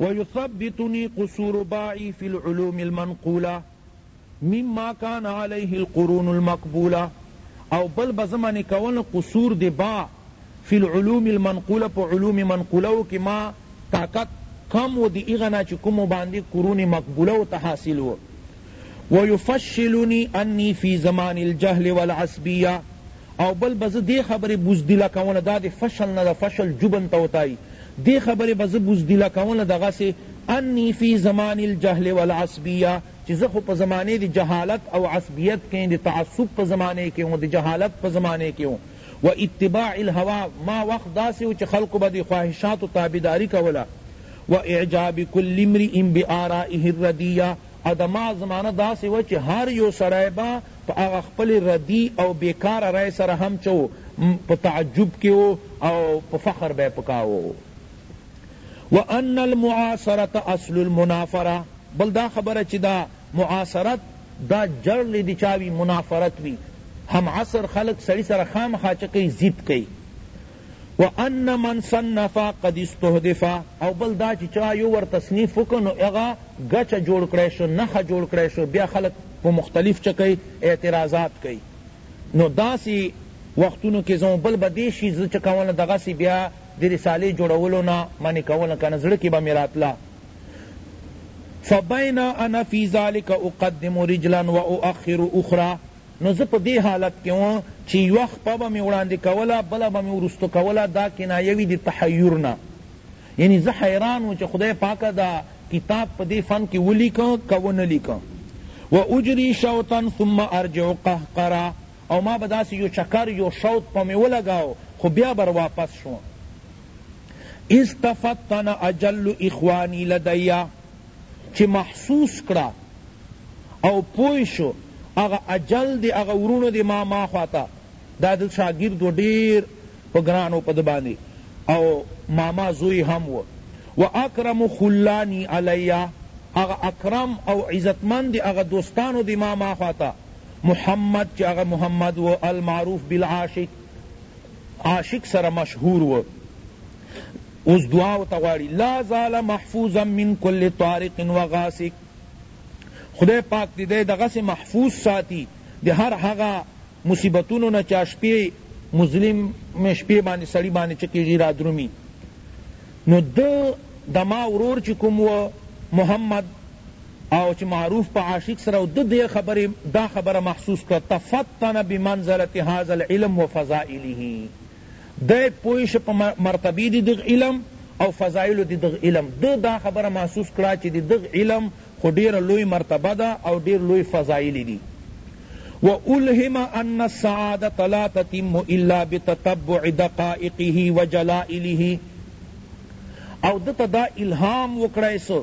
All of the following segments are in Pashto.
ويثبتني قصور باعي في العلوم المنقوله مما كان عليه القرون المقبوله او بل به زه منې کولم قصور د باع فی العلوم المنقوله په علوم منقوله و کې ما طاقت کم و د هغه نه چې کومو باندې قرون مقبوله ورته حاصل و ويفشلني عني في زمان الجهل والعصبيه او بل به زه دې خبرې بزدله کونه دا دې فشل نه ده فشل جبن ته وتاي دې خبرې به زه بزدله کونه دغسې عني في زمان الجهل والعصبيه چې زه خو په زمانه دې جهالت او عصبيت کې د تعصب په زمانه کې وم د جهالت په زمانه کې وم و اتباع الهوی ما وخت داسی و چه خلقو به دی خواهشاتو تابعداری کوله و اعجاب کل امرئ بآرائه الردیه او د ما زمانه داسی وه چه هر یو سړی به په هغه خپلی ردی او بیکاره رای سره هم چه و په تعجب کی و او په فخر به په کاوه و وان المعاصرة اصل المنافرة بل دا خبره چه دا معاصرت دا جړ لې دچا وی منافرت وی هم عصر خلق سړی سره خامخا چه کئی ضد کئی و ان من صنف قد استهدف او بل دا چه چا یو ور تصنیف وکړ نو هغه ګچه جوړ کړی شو نښه جوړ کړی شو بیا خلق په مختلف چه کئی اعتراضات کئی نو داسی وختونو کی زمو بل به دی شی زه چه کوم دغسی بیا دی رسالی جوړولو نه منع کوم کنه زړه کی به می راتله فبینا انا فی ذلک اقدم رجلا و اؤخر اخری نو زه په دې حالت کې وم چې یوه خپه به مې وړاندې کوله بله به مې وروسته کوله دا کنایه وي د تحیر نه یعنی زه حیران وم چې خدای پاکه دا کتاب په دې فن کې ولیکه که ونه لیکه و اجری شوطا ثم ارجع قهقرا او ما به داسې یو چکر یو شوط په مې ولګاو خو بیا به واپس شوم اذ تفطن اجل اخوانی لدی چی محسوس کړه او پوه شو هغه اجل دی هغه ورونو دی ما ما خواته دا د شاګرد و ډیر په ګران و په ده باندې او ماما زوی هم و و اکرم خلانی علی هغه اکرم او عزتمند دی هغه دوستانو دی ما ما خواته محمد چی هغه محمد و المعروف بالعاشق عاشق سره مشهور وو اوس دعا ورته غواړي لا زال محفوظا من کل طارق وغاسق خدای پاک دې دی دغسې محفوظ ساتي د هر هغه مصیبتونو نه چا شپې مظلم شپې باندې سړي باندې څه کېږي رادرومي نو ده دما ورور چې کوم و محمد او چه معروف په عاشق سره او ده دی خبری دا خبره محسوس کړه تفطن بمنزلة هذا العلم وفضائله دی پوه شه په مرتبی دی دغ علم او فضائلو دی دغ علم ده دا خبره محسوس کړه چه دی دغ علم خو ډیره لوی مرتبه ده او ډیر لوی فضائل دی وألهم ان السعادة لا تتم الا بتتبع دقائقه وجلائله او ده ته دا الهام وکړای سو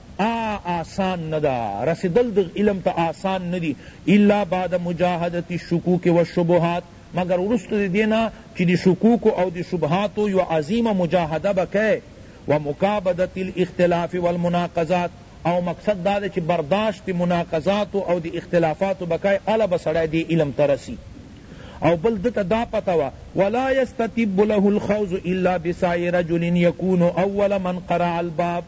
آ آسان نه ده رسیدل دغ علم ته آسان نه دي الا بعد مجاهدة الشکوک والشبهات مګر وروسته د دې نه چې د شکوکو او د شبهاتو یوه عظیمه مجاهده به کړئ ومکابدة الاختلاف والمناقضات او مقصد دا دی چې برداشت د مناقضاتو او د اختلافاتو به کړئ اله به سړی دې علم ته رسي او بل ده ته دا پته وه ولا یستطب له الخوض الا بسعی رجل یکون اول من قرع الباب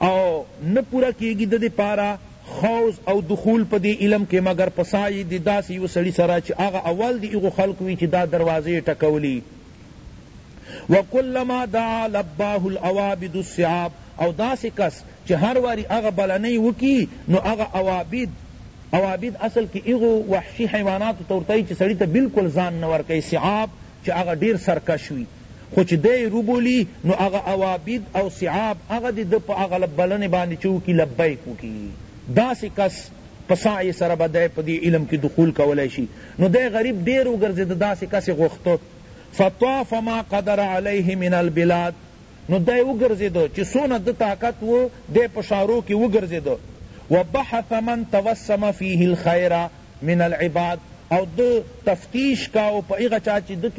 او نه پوره کیږي ددې پاره خوض او دخول په دې علم کښې مګر په سعی د داسې یوه سړي سره چې هغه اول د هغو خلقو وي چې دا دروازې یې ټکولي وکلما دعا لباه العوابد الصعاب او داسې کس چې هر واري هغه بلنۍ وکړي نو هغه عوابد عوابد اصل کښې هغو وحشي حیواناتو ته ورته وایي چې سړي ته بلکل ځان نه ورکوي صعاب چې هغه ډیر سرکش وي خو چې دی یې روبولي نو هغه عوابد او صعاب هغه د ده په هغه بلنې باندې چې وکړي لبیک وکړي داسې کس په سعې سره به دی په دې علم کې دخول کولای شي نو دی غریب ډېر وګرځېده داسې کس یې غوښته فطاف ما قدر علیه من البلاد نو دی وګرځېده چې څونه ده طاقت و دی په ښارو کې وګرځېده وبحث من توسم فیه الخیر من العباد او ده تفتیش کاؤ په هغه چا چی ده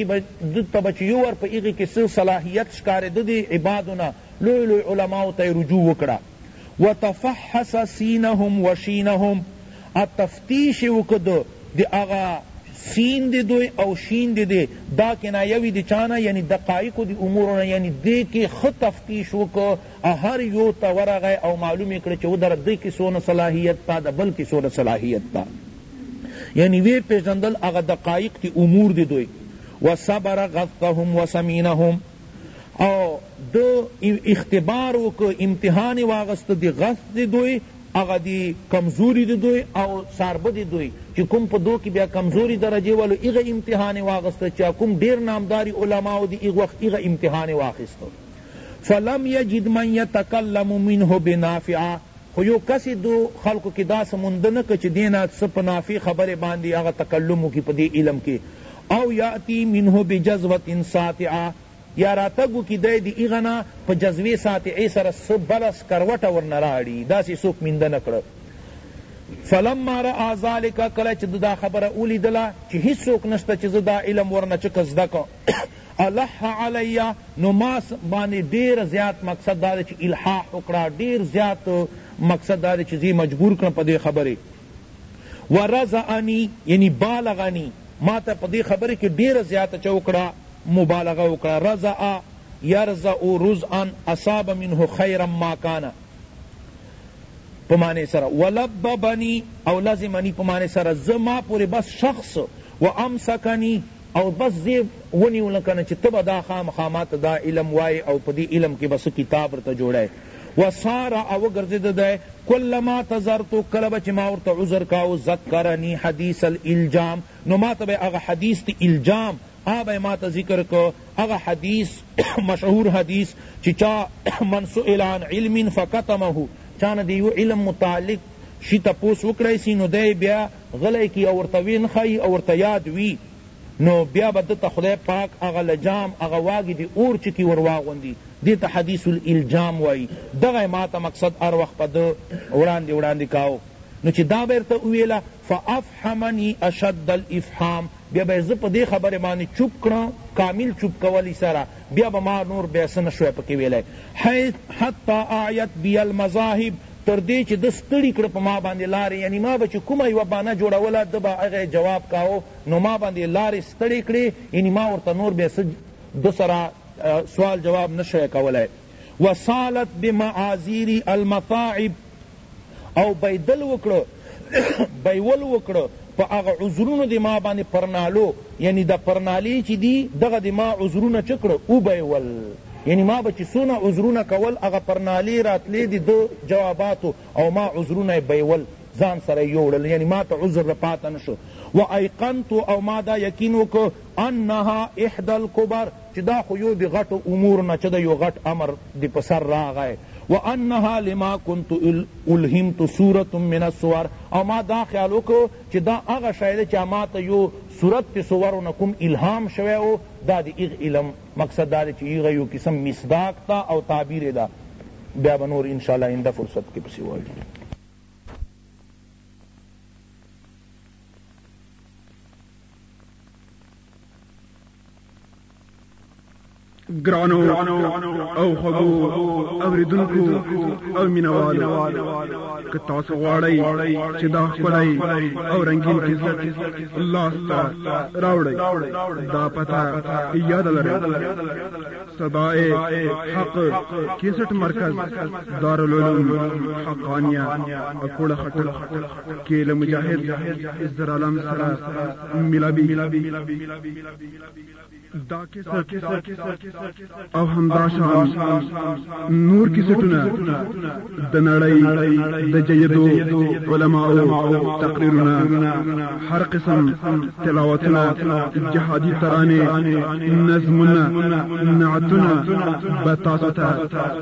ته به چی یور په هغی کی څه صلاحیت ښکاریده دی عبادو نه لوی لوی علماؤ ته یې رجوع وکړه وتفحص سینهم وشینهم او تفتیش یې وکړ ده د هغه سین د دوی او شین د دی دا کنایه وی د چا نه یعنی دقایقو د امورو نه یعنی دی کی ښه تفتیش وکړ هر يو ته ورغی او معلوم يې کړ چې ودره دې کيسو نه صلاحيت ته د بل کيسو نه صلاحيت ته يعني وې پېژندل هغه دقائق دي امور دي دوئ وصبر غثهم وسمينهم او د اختبار وکړ امتحان يې واغست د غث د دوئ هغه دی کمزوری دی دوی او ساربه دی دوی چی کوم په دو کی بیا کمزوری درجه والو ایغه امتحان واغست چا کوم ډیر نامداری علماء دی ایغ وخت ایغه امتحان واخست فلم یجد من یتکلم منه بنافعه خو یو کس یې دو خلقو کې داسې مونده نه کړ چې دې نه څه په نافع خبرې باندې هغه تکلم وکړي په دې علم کې او یاتی منه بجذوة ساطعه یا راتګ وکړي دی د هغه نه په جذوې ساطعې سره څه بله سکروټه ورنه رااړي داسې یې څوک مینده نه کړ فلما رأی ذلک کله چې ده دا خبره ولیدله چې هیڅوک نشته چې زه دا علم ورنه چه که زده کړم الح علی نو ما باندې ډیر زیات مقصد دا دی چی الحاح وکړه ډیر زیات مقصد دا دی چی زی مجبور کړم پدی خبری ورضعنی یعنی بالغنی ما ته پدی خبری کی ډیر زیات چه وکړه مبالغه وکړه رضع یرضع رضعا اصاب منه خیرا ما کان په معنی سره ولببنی او لزمنی په معنی سره زما پوری بس شخص وامسکنی او بس زه ونیولم کنه چی ته به دا خامخا ماته دا علم وایی او په دی علم کی به څه کتاب درته جوړی و سار او وګرځیده دی کلما اعتذرت کله به چی ما ورته عذر کاوه ذکرنی حدیث الالجام نو ماته به هغه حدیث تی الجام هغه به ماته ذکر کو هغه حدیث مشهور حدیث چی چا من سئل عن علم فکتمه چا نه د یوه علم متعلق شی تپوس وکړای سی نو دی بیا غلی کړي او ورته ویې نښايي او ورته یاد وي نو بیا به ده ته خدای پاک هغه لجام هغه واګي دي اور چکي ور واغوندي دې ته حدیث الالجام وایي دغه یې ماته مقصد هر وخت په ده وړاندې وړاندې کاوه نو چې دا به یې ورته وویله فافحمني اشد الافحام بیا به یې زه په دې خبرې باندې چوپ کړم کامل چوپ کولي سره بیا به ما نور بیا څه نه شوای پکې ویلای حتی اعیت بی المذاهب تر دې چې ده ستړي کړ په ما باندې لارې یعنی ما به چې کومه یوه بانه جوړوله ده به هغه جواب کاوه نو ما باندې یې لارې ستړې کړې یعنی ما ورته نور بیا څه ده سره سوال جواب نه شوی کولای وسالت بمعاذیر المتاعب او بیدل وکړ بیول وکړ په هغه عذرونو دې ما باندې پرنالو یعنی دا پرنالې چې دي دغه دې ما عذرونه چه کړه وبیول یعنی ما به چې څونه عذرونه کول هغه پرنالې راتلې دې ده جواباتو او ما عذرونه یې بیول ځان سره یې یوړل یعنی ما ته عذر را پاته نه شو وایقنت او ما دا یقین وکړ انها احدی الکبر چه دا خو يو د غټو امور نه چه د يو غټ امر د په سر راغی وانها لما كنت الهمت سورة من السور او ما دا خيال وکړو چه دا هغه شی ده چه ما ته يو سورت د سورو نه کوم الهام شوی وو دا د هغه علم مقصد دا ده چه هغه يو قسم مصداق ده او تعبير يې ده بيا به نور انشاء الله آئنده فرصت کښې پسې وايو. ګرانو او خبو اوریدونکو او مینوالو که تاسو غواړئ چې دا خپلای او رنگین عزت الله ستاسو راوړئ دا پتا یاد لرئ صدائے حق کیسٹ مرکز دارالعلوم حقانیہ اکوڑا خطر کیل مجاہد عزر عالم سرا ملاوي دا کیسټ او همدا شان نور کیسټونه د نړۍ د جیدو علماو تقریرونه هر قسم تلاوتونه جهادي ترانه نظمونه نعتونه به تاسو ته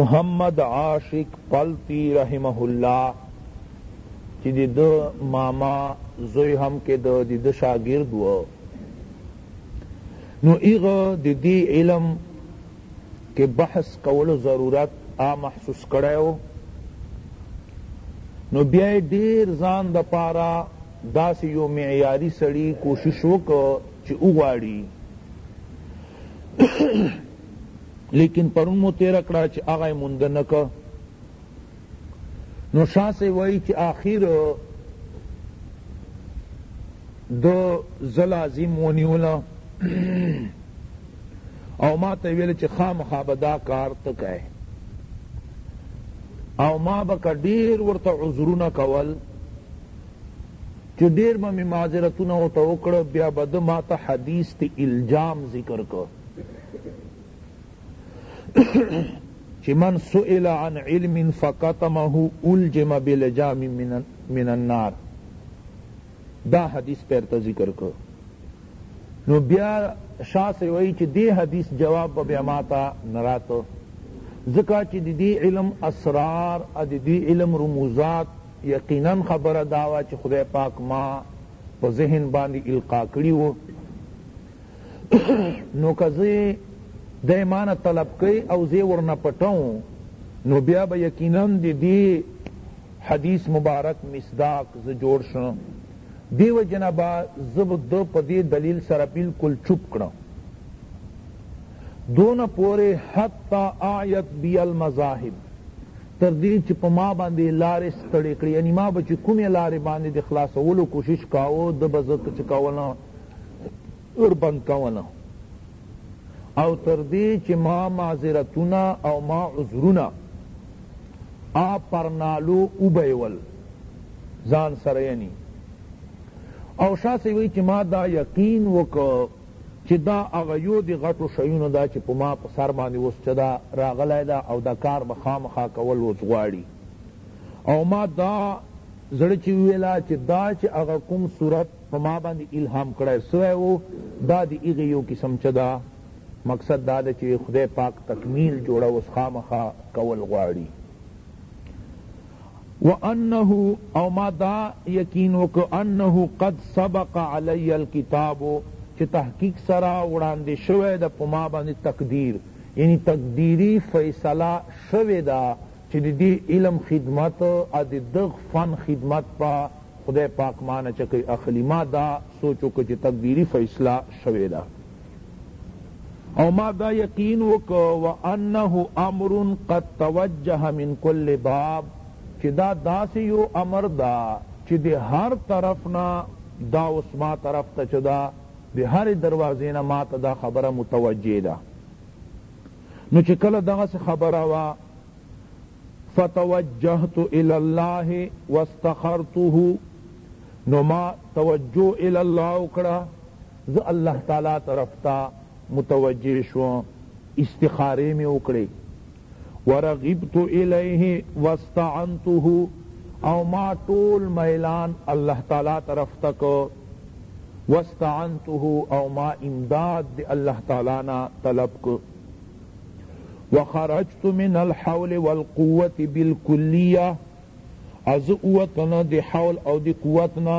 محمد عاشق پلتی رحمه الله چی د ده ماما زوی هم کیده د ده شاګرد وه نو هغه د دی علم که بحث کولو ضرورت آ محسوس کړی وو نو بیا یې ډیر ځان د پاره داسې یو معیاري سړي کوشش وکړ چې وغواړي لیکن پرون مو تیره کړه چی هغه یې مونده نه کړ نو شاه صاحب وایي چې آخر د زه لازم ونیوله او ما ته ویل چې خامخا به دا کار ته کوې او ما به که ډېر ورته عذرونه کول چې ډېر به مې معذرتونه ورته وکړه بیا به ده ما ته حدیث ته الجام ذکر کړ چې من سئل عن علم فکتمه الجم بلجام من النار دا حدیث پیرته ذکر کړ نو بیا شاه سے وئی چې دې حدیث جواب به بیا ماته نراتو ځکه چې د دې علم اسرار او د دې علم رموزات یقینا خبره داوا چې خدای پاک ما په ذهن باندې القا کړی وو نو که زه دی مانه طلب کئ او زه ورنه پټوم نو بیا به یقینا د دی حدیث مبارک مصداق زه جوړ شم دی وجنه به زه ده په دی دلیل سره بالکل چوپ کړم دون پوری حتی آیت بی المذاهب تر دې چې په ما باندې لارې ستړې کړې یعنی ما به چې کومې لارې باندې د خلاصولو کوشش کاوه د به زه چې کوله اوربند کوله او تر دې چې ما معذرتونه او ما عذرونه آ پرنالو وبیول ځان سره یعنی او شاسې وی چې ما دا یقین وکړ چې دا هغه یو د غټو شیونو دا چې په ما په سر باندې اوس چې دا راغلی دا او دا کار به خامخا کول اوس غواړي او ما دا زړه چې ویلا چې دا چې هغه کوم صورت په ما باندې الهام کړی سوی وو دا د هغې یو قسم چه ده مقصد دا ده چه خدای پاک تکمیل جوړه اوس خامخا کول غواړي وانه او ما دا یقین وکړ انه قد سبق علی الکتاب چه تحقیق سره وړاندې شوی ده په ما باندې تقدیر یعنی تقدیری فیصله شوی ده چه د دې علم خدمت او د دغ فن خدمت په خدای پاک مانه چکی اخلی ما دا سوچ وکړ چی تقدیری فیصله شوی ده او ما دا یقین وکړ وانه امر قد توجه من کل باب چی دا داسی یو امر ده چی د هر طرف نه دا اوس ما طرف ته چه ده د هری دروازی نه ماته دا خبره متوجه ده نو چی کله دغسی خبره وه فتوجهت الی الله واستخرته نو ما توجه الی الله وکړه زه الله تعالی طرف ته متوجه شوم استخارې مې وکړې ورغبت الیه واستعنته او ما ټول میلان الله تعالی طرف ته کو واستعنته او ما امداد دی الله تعالی نه طلب کو وخرجت من الحول والقوة بالکلیه او زه ووتم د حول او د قوت نه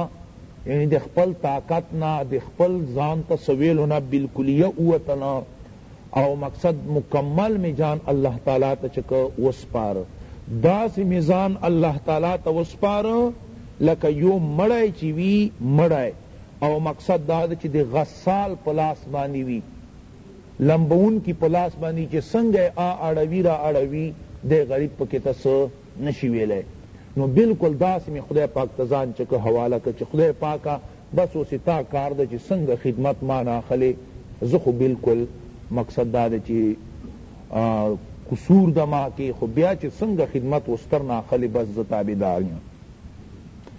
یعنی د خپل طاقت نه د خپل ځان ته څه ویلو نه بالکلیه ووتم او مقصد مکمل می ځان الله تعالی ته چه که وسپاره داسې می ځان الله تعالی ته وسپاره لکه یو مړی چه وي مړی او مقصد دا ده چه د غسال په لاس باندې وي لمبونکي په لاس باندي چي څنګه ئې آ اړوي را اړوي دی غريب پکي ته څه نه شي ويلاي نو بلکل داسي مي خدای پاک ته ځان چکه حواله کړ چي خدای پاکه بس اوس ئې تا کار ده چي څنګه خدمت ما نه اخلې زه خو بلکل مقصد دا ده چي قصور ده ما کي خو بيا چي څنګه خدمت اوس تر نه اخلې بس زه تابعدار يم.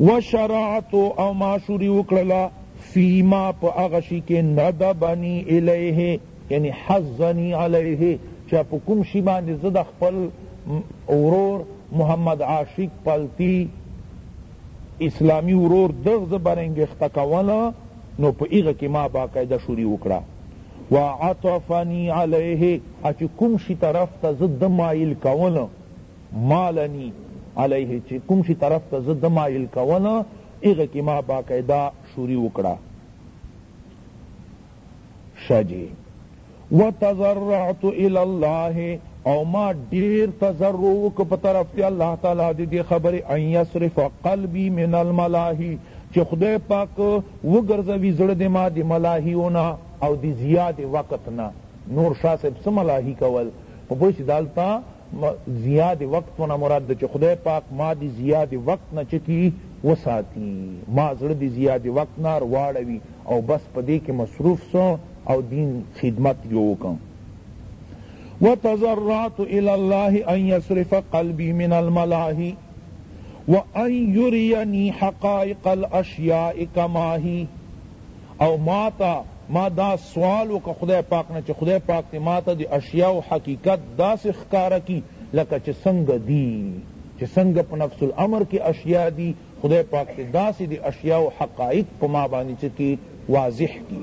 وشرعت او ما شروع کړل فیما په هغه شي کې ندبنی الیه یعنی حضنی علیه چه په کوم شي باندې زه د خپل ورور محمد عاشق پلتی اسلامی ورور دغ زه برنګښته کوله نو په هغه کې ما باقاعده شروع کړه وعطفنی علیه چې کوم شي طرف ته زه د مایل کوله مالنی علیه چی کوم شی طرف ته زه ده مایل کوم هغه کی ما باقاعده شوری وکړه شه جی وتضرعت الی الله او ما ډیر تضرع وک په طرف دی الله تعالی دی دی خبر ان یصرف قلبی من الملاهی چې خدای پاک وګرځوي زړه د ما د ملاهیونه او د زیاد وقت نه نور شاه صاحب څه ملاهی کول په پوه شي دالته ما ضیاء د وقت نه مراد ده چه خدای پاک ما د ضیاء د وقت نه چه کی وساتی ما زړه د ضیاء د وقت نه رواړوی او بس په دی کی مصروف سو او دین خدمت یی وکړ وتضرعت الی الله ان یصرف قلبی من الملاهی وان یرینی حقایق الاشیاء کما هی او ماته ما دا سوال وکړ خدای پاک نه چه خدای پاک دی ماته د اشیاو حقیقت داسی ښکاره کړي لکه چه څنګه دي چه څنګه په نفس الامر کی اشیا دي خدای پاک دی داسی د اشیاو حقایق په ما باندی څه کړي واضح کړي.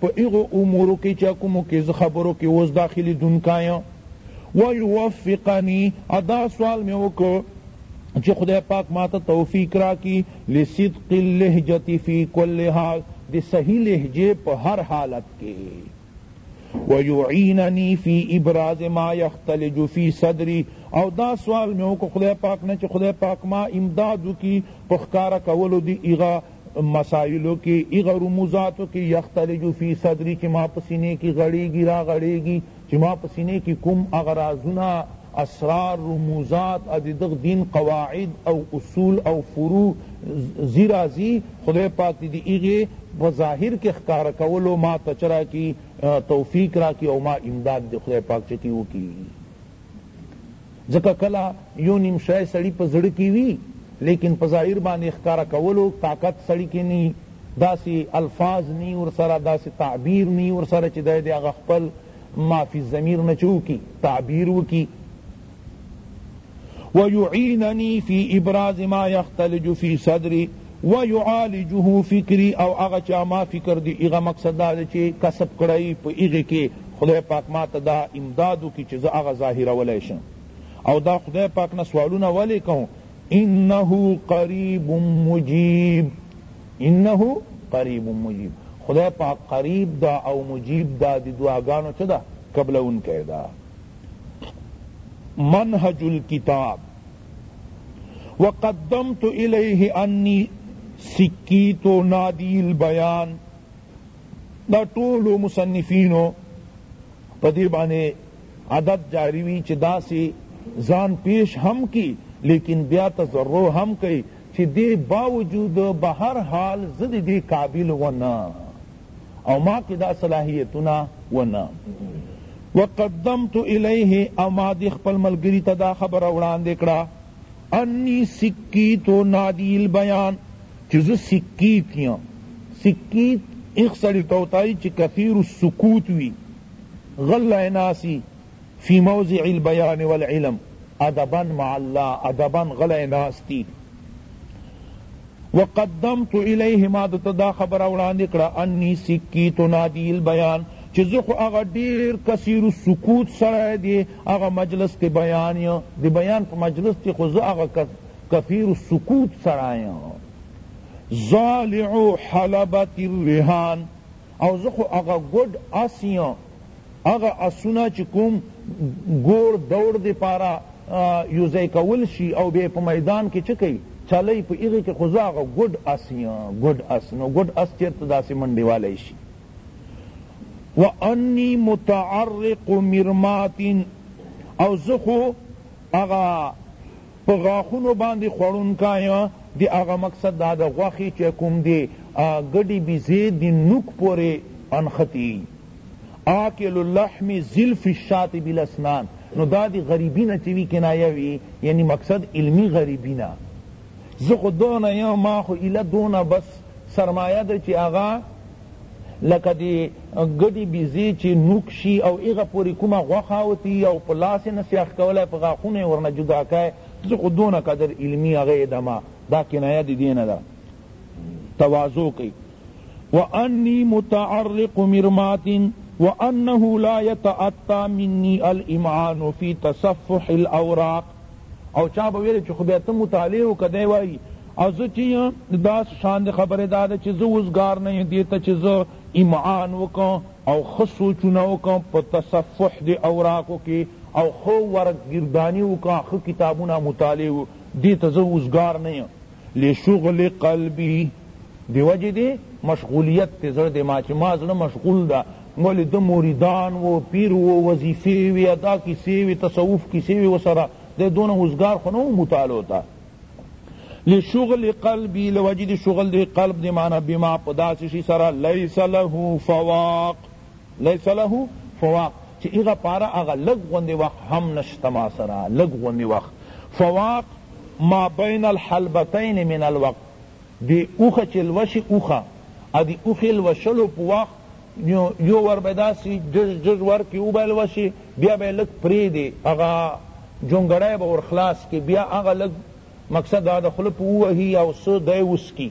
په هغو امورو کې چه کومو کې زه خبرو کې اوس داخلي دونکی یم ويوفقني او دا سوال مې وکړ چه خدای پاک ماته توفیق راکړي لصدق اللهجة فی کل حال د صحیح لهجې په هر حالت کې ويعينني فی ابراز ما یختلج فی صدري او دا سوال مې وکړ خدای پاک نه چه خدای پاک ما امداد وکړي په ښکاره کولو د هغه مسائلو کې هغه رموزاتو کې یختلج فی صدری چې ما په سینې کې غړیږي را غړیږي چې ما په سینې کې کوم هغه رازونه اسرار رموزات د دغ دین قواعد او اصول او فروع ځي راځي خدای پاک دې د هغې په ظاهر کې ښکاره کولو ما ته چه راکړي توفیق راکړي او ما امداد دې خدای پاک چه کړي وکړي. ځکه کله يو نيم شی سړي په زړه کي وي ليکن په ظاهر باندي ښکاره کولو طاقت سړي کي نه وي داسي الفاظ نه وي ورسره داسي تعبير نه وي ورسره چي دی دي هغه خپل ما في الضمير نه چه وکړي تعبير وکړي ويعينني في ابراز ما يختلج في صدري و یعالجه فکری او هغه چه ما فکر دی هغه مقصد دا دی چه کسب کړی په هغه کی خدای پاک ما ته دا امداد وکړي چه زه هغه ظاهرولای شم او دا خدای پاک نه سوالونه ولی کوم انه قریب مجیب انه قریب مجیب خدای پاک قریب دا او مجیب دا دی دعاګانو چه دا قبلونکی دا منهج الکتاب وقدمت الیہ انی سکیت نادی البیان دا ټولو مصنفینو په دې باندې عدد جاری وی چې داسې ځان پیش هم کی لیکن بیا تضرع هم کوي چی دی باوجود به هر حال زه د دی قابل و نه او ما کی دا صلاحیتونه و نه وقدمت الیه او ما دی خپل ملګری ته دا خبره وړاندی کړه انی سکیت و نادی البیان چی زه سکیت یم سکیت ایغ سړی ته وتایی چی کثیر السکوت وی غلی ناسی فی موضع البیان والعلم ادبا مع الله ادبا غلی ناست دی وقدمت الیه ما ده ته دا خبره وړاندې کړه انی سکیت نادی البیان چې زه خو هغه ډیر کثیر السکوت سړی دی هغه مجلس د بیان یم د بیان په مجلس کې خو زه هغه کثیر السکوت سړی یم ظالع حلبة الرهان او زه خو هغه ګوډ آس یم هغه آسونه چی کوم ګوړ دوړ دی پاره یوځای کول شی او بیا په میدان کی چه کئ چلی په هغی کی خو زه هغه ګوډ آس یم ګوډ آس نو ګوډ آس چیرته داسی منډی والای شی وانی متعرق مرمات او زه خو هغه په غاښونو باندی خوړونکی دی هغه مقصد دا د غوښی چه کوم دی ګډی بیزی دی نوک پوری انښتی یی آکل اللحم زلف الشاة بالاسنان نو دا دی غریبی نه چه وی کنایه وی یعنی مقصد علمی غریبی نه زه خو دونه یم ما خو ایله دونه بس سرمایه ده چه هغه لکه د ګډی بیزی چی نوک شی او هغه پوری کومه غوښه وتی او په لاس یې نه سیخ کولای په غاښونو یې ورنه جدا کړی زه خو دونه قدر علمی هغه یدمه دا کنایه د دینه ده تواضع کوي وانی متعرق مرمات وانه لا يتعطى مني الامعان في تصفح الاوراق او چا به ویل چې خو بیا ته مطالعه وکړه دی وایي او زه چی یم داس شان خبره دا ده چی زه وزګار نه یم دیته چی زه امعان وکم او خه سوچونه وکم په تصفح دی اوراقو کی او خه ورق گردانی وکم خه کتابونه مطالعه دیته زه وزګار نه یم لشغل قلبی دی وجی دی مشغولیت تی زړه دی ما چی ما زړه مشغول ده ولی ده مریدان وو پیر وو وظیفی وی ادا کیسی وی تصوف کیسی وی وسره دی دونه اوزګار خو نه وو مطالعو ته لشغل قلبی لوجی دی شغل دی قلب دی معنی بما پداسی شی سره لیس له فواق ليس له فواق چه هغه پاره هغه لږ غوندې وخت هم نشته ما سره لږ غوندې وخت فواق ما بين الحلبتين من الوقت دې اوښه چه لوشي اوښه او دې اوښې لوشلو په وخت یو ور به داسې جج جج ورکي وبه لوشي بیا به یې لږ پرېږدې هغه جونګړی به ورخلاص کړي بیا هغه لږ مقصد دا د خوله په ووهي او څه دی وڅکي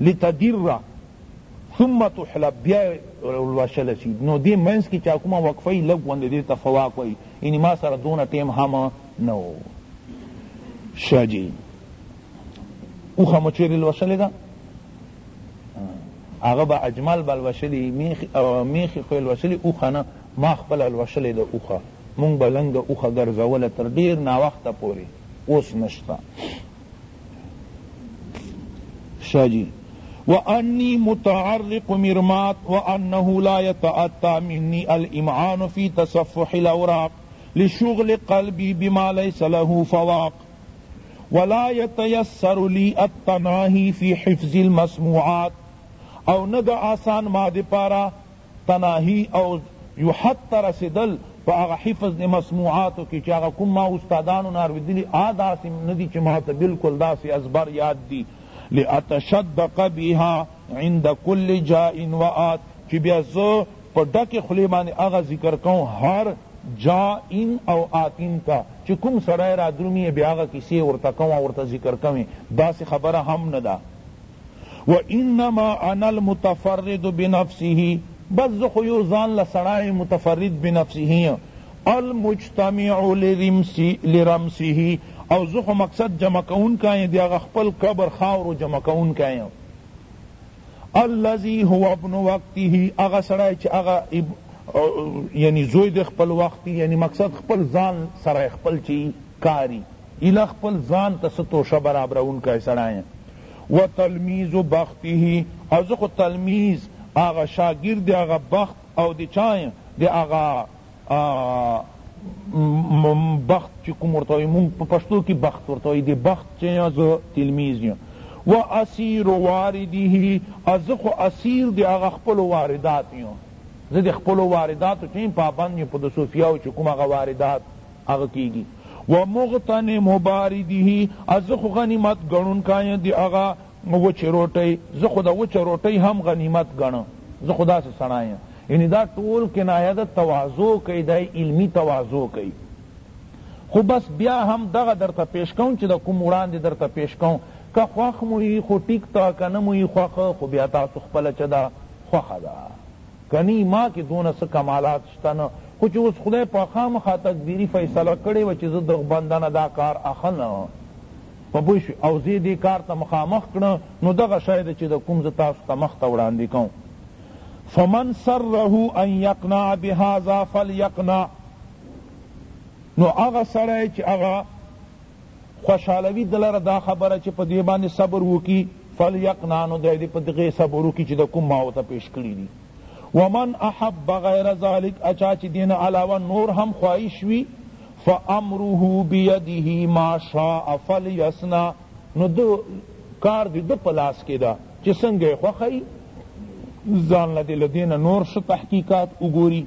لتدر ثم تحلب بیا ولوشل شي نو دې منځ کې چا کومه وقفه یې لږ غوندې دې ته فواک وایي یعنې ما سره دونه ټیم هم نه و ښه جي اوښه مو چېرې لوشلې ده هغه به اجمل به لوشلي میخې خو یې لوشلي اوښه نه ما خپله لوشلې ده اوښه مونږ به لنګه اوښه ګرځوله تر ډېر ناوخته پورې اوس نشته شاجی وانی متعرق مرمات وانه لا يتعطى مني الامعان في تصفح الاوراق لشغل قلبي بما ليس له فواق ولا يتيسر لي التناهي في حفظ المسموعات او ند آسان ماده پارا تناهی او یو حد ته رسیدل په هغه حفظ د مسموعاتو کی چی هغه کوم ما استادانو نه اوریدلی آ داسی ندی چی ماته بلکل داسی ازبر یاد دی لاتشدق بها عند کل جاء و آت چی بیا زه په ډکی خولی باندی هغه ذکر کوم هر جاء او آت ته چی کوم سړی رادرومی بیا هغه کیسی ورته کوم او ورته ذکر کوم داسی خبره هم نده و انما انا المتفرد بنفسه بس زه خو یو ځان له سړی متفرد بنفسه یم المجتمع لرمسه او زه خو مقصد جمع کونکی یم د هغه خپل قبر خاورو جمع کونکی یم الذي هو ابن وقته هغه سړی چې هغه یعنی زوی د خپل وخت یعنی مقصد خپل ځان سره خپل چی کاری اله خپل ځان ته ستوشه برابرونکی سړی و تلمیذ بخته او زه خو تلمیذ هغه شاګرد هغه بخت او د چا یم د هغه بخت چې کوم ورته وایي مونږ په پښتو کې بخت ورته وایي د بخت چې یم زه تلمیذ یم و اسیر وارده او زه خو اسیر د هغه خپلو واردات یم زه د خپلو وارداتو چې یم پابند یم په د صوفیاو چې کوم هغه واردات هغه کیږي و مغتنم باردیه او زه خو غنیمت ګڼونکی د هغه وچې روټۍ زه خو دا وچه روټۍ هم غنیمت ګڼم زه خو داسې سړی یم یعنی دا ټول کنایه ده تواضع کوي دا علمي تواضع کوي خو بس بیا هم دغه درته پیش کوم چې د کوم وړاندې درته پیش کوم که خوښ مو یي خو ټیک ته که نه مو یي خوښ خو بیا تاسو خپله چه ده خوښه ده کنی ما کی دونه څه کمالات شته نه خو چی اوس خدای په خامخا تقدیری فیصله کړی وه چی زه دغ بنده نه دا کار اخه نه په پوه شوی او زه دی کار ته مخامخ کړ نو دغه شی ده چی د کوم زه تاسو ته مخ ته وړاندی کوم فمن سره ان یقنع بهذا فلیقنع نو هغه سړی چی هغه خوشحالوی دلره دا خبره چه په دوی باندی صبر وکی فلیقنع نو دی دی په دغی صبر وکی چه د کوم ما ورته پیش کړی دی ومن احب غیر ذلک اچا چه دین علاوه نور هم خواهش وی فامره بیده ما شاء فلیصنع نو دو کار دی دو پلاس کی دا چه سنگه خوخی زان لدی لدین نور شو تحقیقات اگوری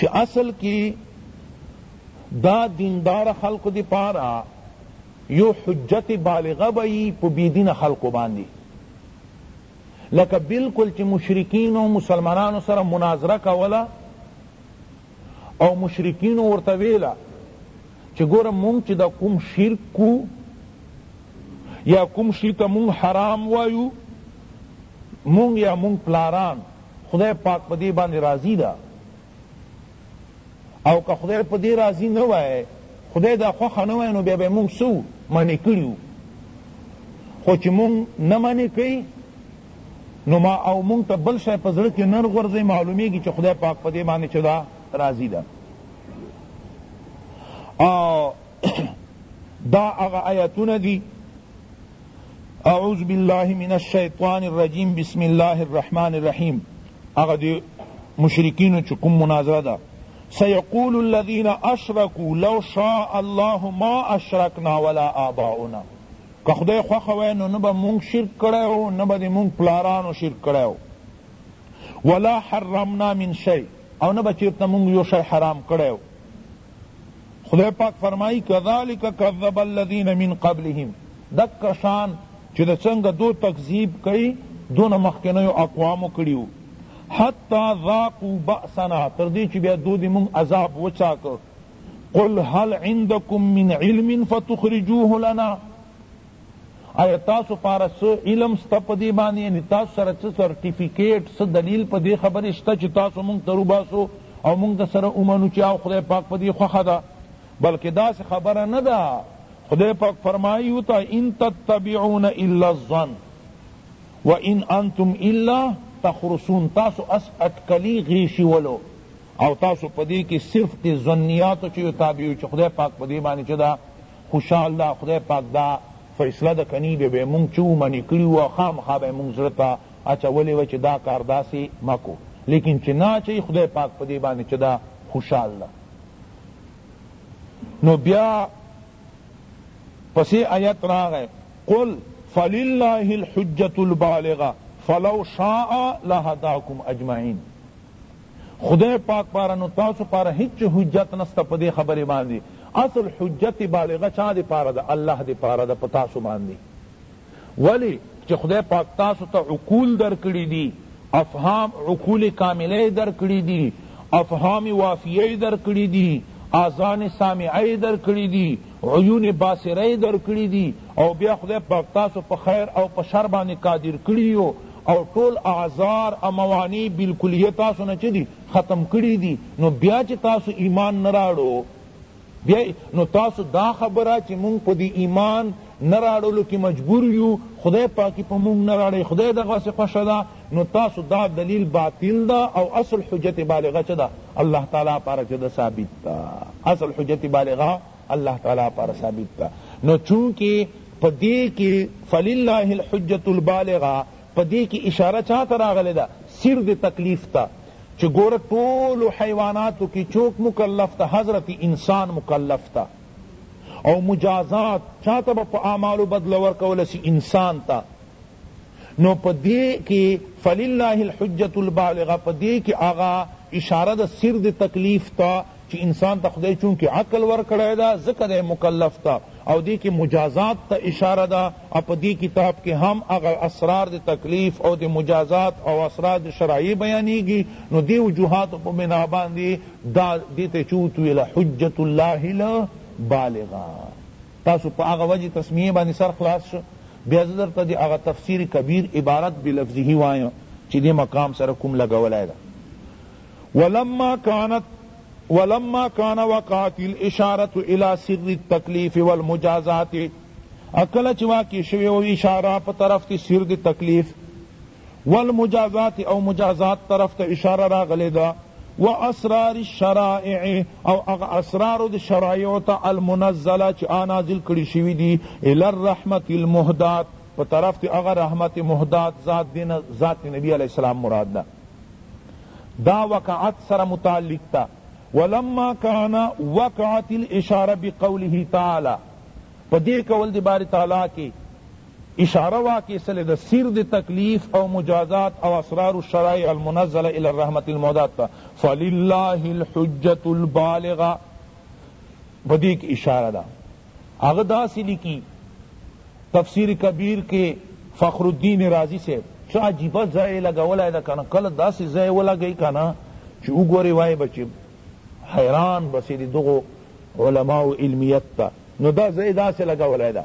چی اصل کی دا دیندار خلق دی پارا یو حجت بالغه بئی په بیدین خلق باندی لکه بالکل چی مشرکین او مسلمانانو سره مناظره کولا او مشرکین ورته ویلا چی ګوره مونږ چی دا کوم شرک کو یا کوم شی ته مونږ حرام وایو مونږ یا مونږ پلاران خدای پاک په دې باندې راضي ده او که خدای په دې راضي نه وای خدای دا خوښه نه وای نو بیا به مونږ سو منع کړیو خو چې مونږ نه منع کوي نو ما او مونږ ته بل شی په زړه کې نه غورځي معلومیږي چې خدای پاک په دې باندې چې دا راضي ده او دا هغه آیتونه دي اعوذ بالله من الشیطان الرجیم بسم الله الرحمن الرحیم هغه دی مشرکین چې کوم مناظره ده سيقول الذين اشركوا لو شاء الله ما اشركنا ولا آباؤنا که خدای خوښه وای نو نه به مونږ شرک کړی او نه به د مونږ پلارانو شرک کړی ولا حرمنا من شی او نه به چېرته مونږ یو شی حرام کړی خدای پاک فرمائی کذالک کذب الذین من قبلهم دک شان چی د څنګه دو تکذیب کئی دون مخکنیو اقوامو کړیو حتی ذاقو بأسنا تر دی چی بیا دو دی مونگ عذاب وچاکو قل هل عندکم من علم فتخرجوه لنا ایا تاسو پاره څه علم شته په دې باندې یعنی تاسو سره څه سرټیفیکیټ څه دلیل په دې خبرې شته چې تاسو موږ ته روباسو او موږ درسره ومنو چې او خدای پاک په دې خوښه ده بلکې داسې خبره نه ده خدای پاک فرمایي وته ان تتبعون الا الظن وان انتم الا تخرصون تاسو اس اټکلی غیشی ولو او تاسو پدې کې صرف ته ظنیات چې تابع چې خدای پاک پدې باندې چې دا خوشاالله خدای پاک دا فیصله د کنی بی بی مونږ چه ومنی کړی وه خامخا به مونږ زړه ته اچولی وه چه دا کار داسی مه کو لیکن چه نه اچوی خدای پاک په دی باندی چه دا خوشحال ده نو بیا پسی آیت راغی قل فللہ الحجة البالغة فلو شاء لهداکم اجمعین خدای پاک پاره نو تاسو پاره هیڅ حجت نسته په دې خبرې باندې اصل حجت بالغه چا د پاره ده الله د پاره ده په تاسو باندې ولی چې خدای پاک تاسو ته عقول درکړي دي افهام عقول کامله درکړي دي افهام وافیه درکړي دي آزان سامعه درکړي دي عیون باصره درکړي دي او بیا خدای پاک تاسو په خیر او په شر باندې قادر کړي او ټول اعذار او موانع بالکلیه تاسو نه چه دی ختم کړی دی نو بیا چه تاسو ایمان نه راړو بیا نو تاسو دا خبره چه مونږ په دی ایمان نه راړلو کی مجبور یو خدای پاکی په مونږ نه راړی خدای دغسی خوښ ده نو تاسو دا دلیل باطل ده او اصل حجت بالغه چه ده الله تعالی پاره چه ده ثابت ده اصل حجت بالغه الله تعالی پر ثابت ده نو چونکه په دې کې فلله الحجة البالغه په دې کې اشاره چا ته راغلې ده سیر د تکلیف ته چې ګوره ټولو حیواناتو کې چوک مکلف ته حضرت انسان مکلف ته او مجازات چا ته به په اعمالو بدله ورکوله سي انسان ته نو په دې کې فلله الحجة البالغة په دې کې هغه اشاره ده صرف د تکلیف ته چې انسان ته خدای چونکه عقل ورکړی ده ځکه دی مکلف ده او دې کې مجازات ته اشاره ده او په دې کتاب کې هم هغه اسرار د تکلیف او د مجازات او اسرار د شرعي بیانیږي نو دې وجوهاتو په بنا باندې دا دې ته چوت ویل حجة الله البالغة تاسو په هغه وجه تسمیه باندې سر خلاص شو بیا زه درته د هغه تفسیر کبیر عبارت بلفظه وایم چی دې مقام سره کوم لګولی ده ولما کانت ولما کان وقعت الاشارة الى سر التکلیف والمجازات اکله چی واقع شوی و اشاره په طرف تی سر د تکلیف والمجازات او مجازات طرف ته اشاره راغلی ده واسرار الشرائع او هغه اسرار د شرایعو ته المنزله چې آ نازل کړي شوي دي الی الرحمة المهداة په طرف ته هغه رحمت مهداة ذات دی نه ذات نبی علیه السلام مراد ده دا وقعت سره متعلق تا ولما کان وقعت الاشاره بقوله تعالی پدې کول دی باری تعالی کې اشاره وه که سل د سیر د تکلیف او مجازات او اسرار الشرائع المنزلة الی الرحمة المهداة ته فللہ الحجة البالغة په دی کی اشاره ده هغه داسی لیکی تفسیر کبیر کی فخر الدین رازی صاحب څه عجیبه ځای یې لګولی ده کنه کله داسی ځای ولګوی کنه چی وګوری وای به چی حیران به سی د دغو علماء علمیت ته نو دا ځای داسی لګولی ده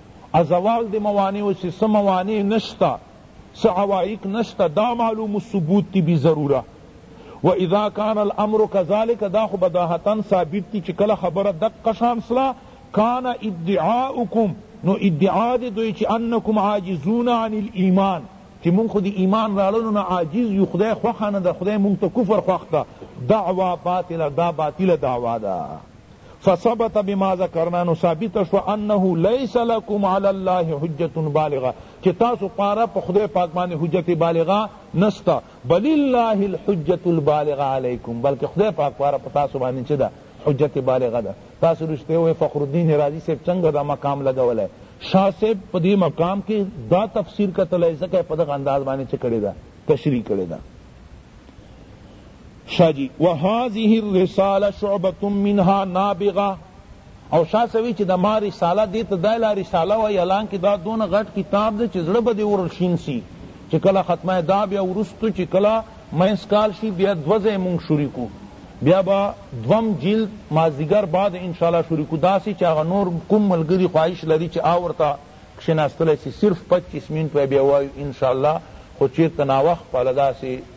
ازوال د موانعو چی څه موانع نشته څه عوایق نشته دا معلوم ثبوت تی بی ضروره و اذا کان الامر کذالک دا خو بداهتا ثابت تی چی کله خبره دقه شان سلا کان ادعاؤکم نو ادعا دی دوی چی انکم عاجزون عن الايمان چی مونږ خو دی ایمان راړلو نه عاجز یو خدای خوښه نه ده خدای مونږ ته کفر خوښ ده دعوا باطله دا باطله دعوا ده فثبت بما ذکرنا نو ثابت شو انه ليس لكم على الله حجه بالغه چې تاسو پاره په خدای پاک باندې حجت بالغه نستا بل الله الحجه البالغه عليكم بلکې خدای پاک پاره په تاسو باندې چې دا حجت بالغه ده تاسو رشته وې فخر الدین رازی صاحب څنګه دا مقام لګولای شاه صاحب په دې مقام کې دا تفسیر کتلای ځکه په دغه انداز باندې چې کړی دا تشریح کړی دا شاه جی وهذه الرساله شعبه منها نابغه او شاه سوی چې د ما رساله دې ته دا لا رساله وایي حالانکه دا دونه غټ کتاب دی چې زړه به دې ورشین سی چې کله ختمه دا بیا وروسته چې کله منځ کال شي بیا دوه ځای مونږ شروع کو بیا با دوم جلد مازدیګر بعد انشاءالله شروع کو داسې چې هغه نور کوم ملګري خواهش لري چې آ ورته کښېناستلی سي صرف پچیس منټ به بیا وایو انشاءالله خو چېرته ناوخت پله داسې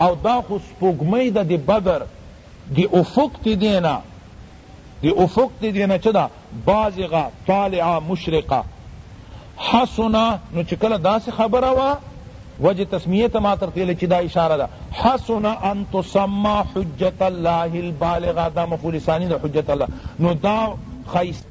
او دا خو سپوږمۍ ده د بدر د افق ته دې نه د افق ته دې نه چه ده بازغه طالعه مشرقه حسنا نو چه کله دا سی خبره وا وجه تسمیه ته ما تر تیل چه دا اشاره ده حسنا ان تسمى حجت الله البالغه دا مفعول ثانی ده حجت الله نو دا خیست